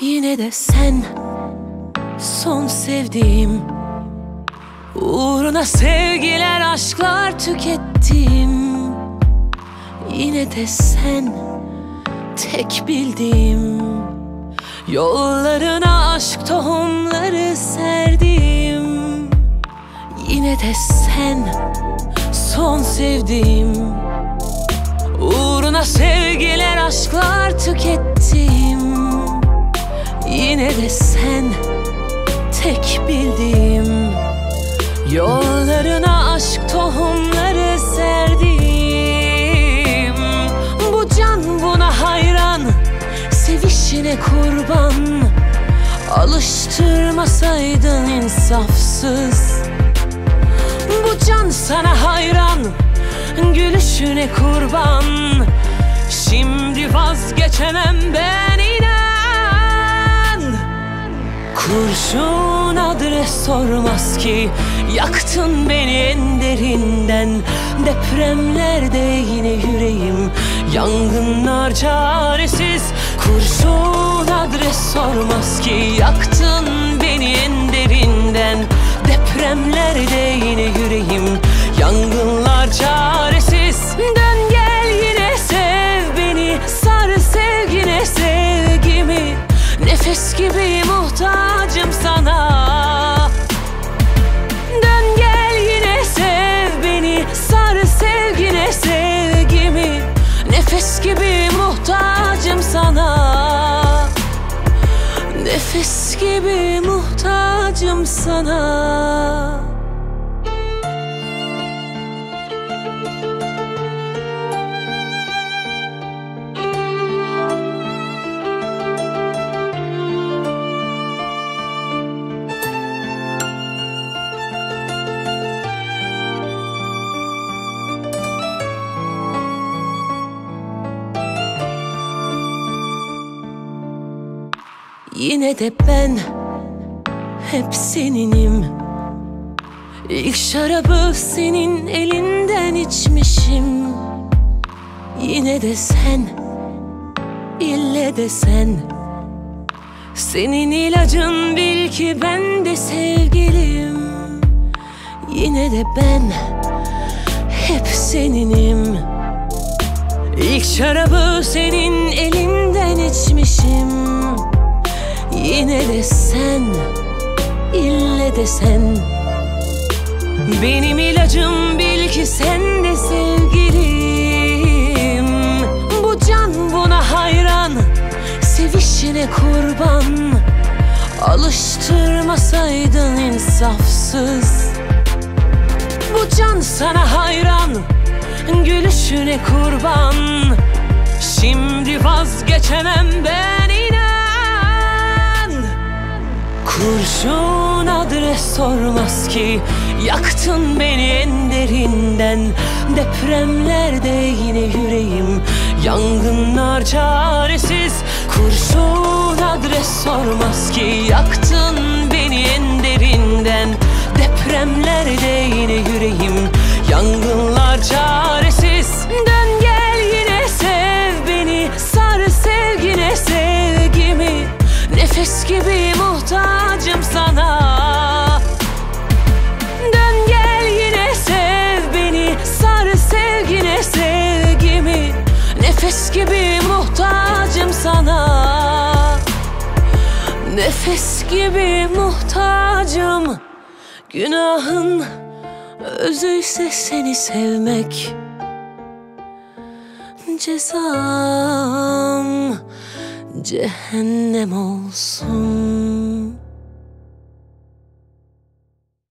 Yine de sen son sevdiğim Uğruna sevgiler aşklar tükettim. Yine de sen tek bildiğim. Yollarına aşk tohumları serdim. Yine de sen son sevdiğim. Uğruna sevgiler aşklar tükettim. Yine de sen tek bildiğim Yollarına aşk tohumları serdim. Bu can buna hayran Sevişine kurban. Alıştırmasaydın insafsız. Bu can sana hayran Gülüşüne kurban. Şimdi vazgeçemem ben Kurşun adres sormaz ki. Yaktın beni en derinden. Depremlerde yine yüreğim. Yangınlar çaresiz. Kurşun adres sormaz ki. Yaktın beni en derinden. Depremlerde yine yüreğim. Yangınlar gibi sana. Dön gel yine sev beni Sar sevgine sevgimi. Nefes gibi muhtacım sana. Nefes gibi muhtacım sana Yine de ben hep seninim. İlk şarabı senin elinden içmişim. Yine de sen, ille de sen. Senin ilacın bil ki ben de sevgilim. Yine de ben hep seninim. İlk şarabı senin Yine de sen, ille de sen Benim ilacım bil ki sen de sevgilim. Bu can buna hayran, sevişine kurban. Alıştırmasaydın insafsız. Bu can sana hayran, gülüşüne kurban. Şimdi vazgeçemem ben inan Kurşun adres sormaz ki. Yaktın beni en derinden. Depremlerde yine yüreğim. Yangınlar çaresiz. Kurşun adres sormaz ki. Yaktın beni en derinden. Depremlerde yine yüreğim. Yangınlar çaresiz. Dön gel yine sev beni. Sar sevgine sevgimi. Nefes gibi muhtacım sana. Dön gel yine sev beni Sar sevgine sevgimi. Nefes gibi muhtacım sana. Nefes gibi muhtacım Günahın özüyse seni sevmek. Cezam cehennem olsun